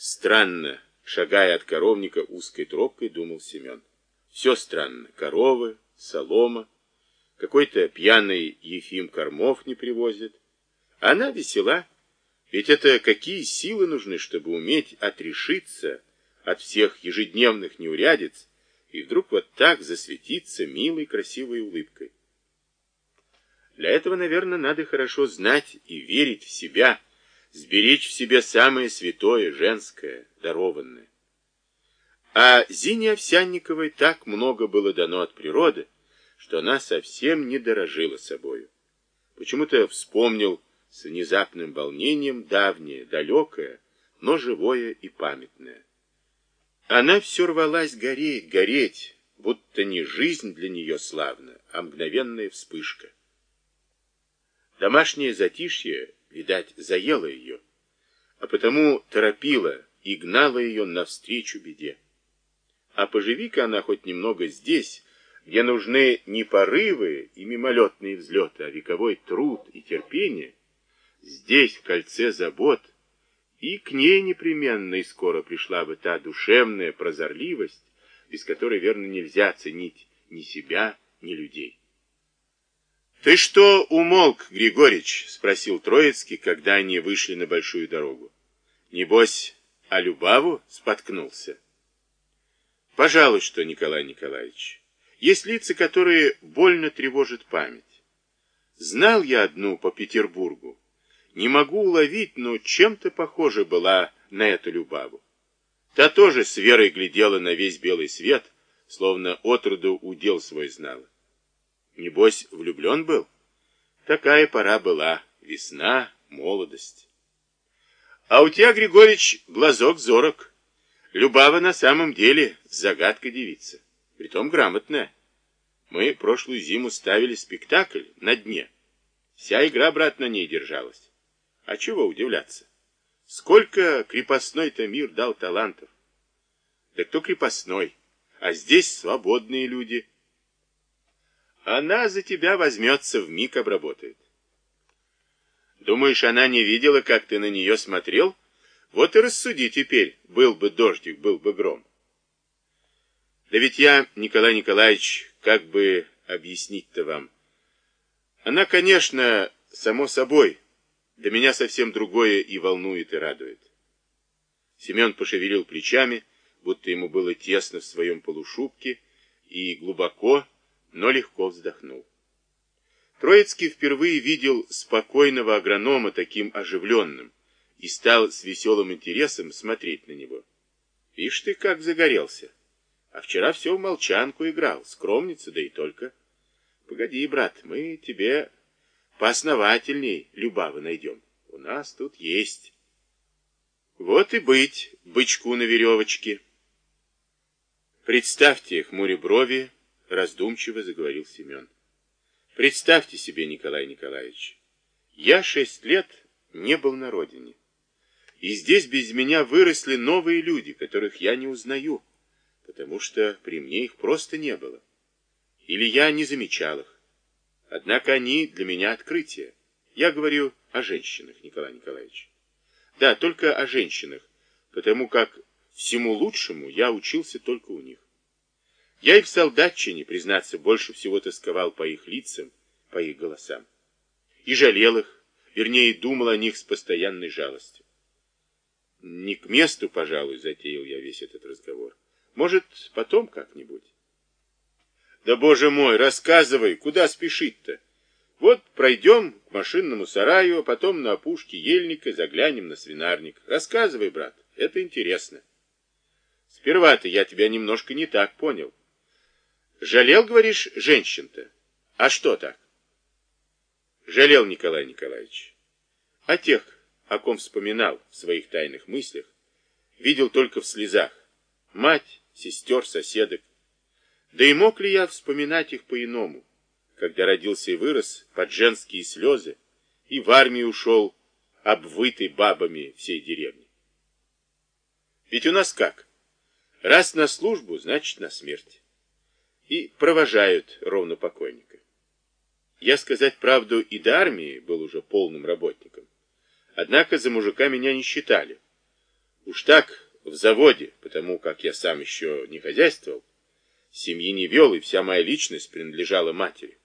Странно, шагая от коровника узкой тропкой, думал Семен. Все странно. Коровы, солома, какой-то пьяный Ефим кормов не привозит. Она весела. Ведь это какие силы нужны, чтобы уметь отрешиться от всех ежедневных неурядиц и вдруг вот так засветиться милой красивой улыбкой. Для этого, наверное, надо хорошо знать и верить в себя, сберечь в себе самое святое, женское, дарованное. А Зине Овсянниковой так много было дано от природы, что она совсем не дорожила собою. Почему-то вспомнил с внезапным волнением давнее, далекое, но живое и памятное. Она все рвалась гореть, гореть, будто не жизнь для нее славна, а мгновенная вспышка. Домашнее затишье, видать, заело ее, а потому торопило и гнало ее навстречу беде. А поживи-ка она хоть немного здесь, где нужны не порывы и мимолетные взлеты, а вековой труд и терпение, здесь, в кольце забот, и к ней непременно и скоро пришла бы та душевная прозорливость, без которой, верно, нельзя ценить ни себя, ни людей. «Ты что умолк, Григорич?» — спросил Троицкий, когда они вышли на большую дорогу. «Небось, а Любаву споткнулся?» «Пожалуй, что, Николай Николаевич. Есть лица, которые больно тревожат память. Знал я одну по Петербургу. Не могу уловить, но чем-то похожа была на эту Любаву. Та тоже с верой глядела на весь белый свет, словно отроду удел свой знала. Небось, влюблен был? Такая пора была, весна, молодость. А у тебя, Григорьевич, глазок зорок. Любава на самом деле загадка девица, притом грамотная. Мы прошлую зиму ставили спектакль на дне. Вся игра, брат, на ней держалась. А чего удивляться? Сколько крепостной-то мир дал талантов? Да кто крепостной? А здесь свободные люди – она за тебя возьмется, в миг обработает. Думаешь, она не видела, как ты на нее смотрел? Вот и рассуди теперь, был бы дождик, был бы гром. Да ведь я, Николай Николаевич, как бы объяснить-то вам? Она, конечно, само собой, да меня совсем другое и волнует, и радует. Семен пошевелил плечами, будто ему было тесно в своем полушубке, и глубоко, но легко вздохнул. Троицкий впервые видел спокойного агронома таким оживленным и стал с веселым интересом смотреть на него. Ишь ты, как загорелся. А вчера все в молчанку играл, скромница, да и только. Погоди, брат, мы тебе поосновательней Любавы найдем. У нас тут есть. Вот и быть бычку на веревочке. Представьте, хмуря брови, раздумчиво заговорил Семен. Представьте себе, Николай Николаевич, я шесть лет не был на родине. И здесь без меня выросли новые люди, которых я не узнаю, потому что при мне их просто не было. Или я не замечал их. Однако они для меня открытие. Я говорю о женщинах, Николай Николаевич. Да, только о женщинах, потому как всему лучшему я учился только у них. Я и в солдатчине, признаться, больше всего тосковал по их лицам, по их голосам. И жалел их, вернее, думал о них с постоянной жалостью. Не к месту, пожалуй, затеял я весь этот разговор. Может, потом как-нибудь. Да, боже мой, рассказывай, куда спешить-то? Вот пройдем к машинному сараю, а потом на опушке ельника заглянем на свинарник. Рассказывай, брат, это интересно. Сперва-то я тебя немножко не так понял. Жалел, говоришь, женщин-то? А что так? Жалел Николай Николаевич. А тех, о ком вспоминал в своих тайных мыслях, видел только в слезах. Мать, сестер, соседок. Да и мог ли я вспоминать их по-иному, когда родился и вырос под женские слезы и в армию ушел, обвытый бабами всей деревни? Ведь у нас как? Раз на службу, значит на смерть и провожают ровно покойника. Я, сказать правду, и до армии был уже полным работником. Однако за мужика меня не считали. Уж так, в заводе, потому как я сам еще не хозяйствовал, семьи не вел, и вся моя личность принадлежала матери.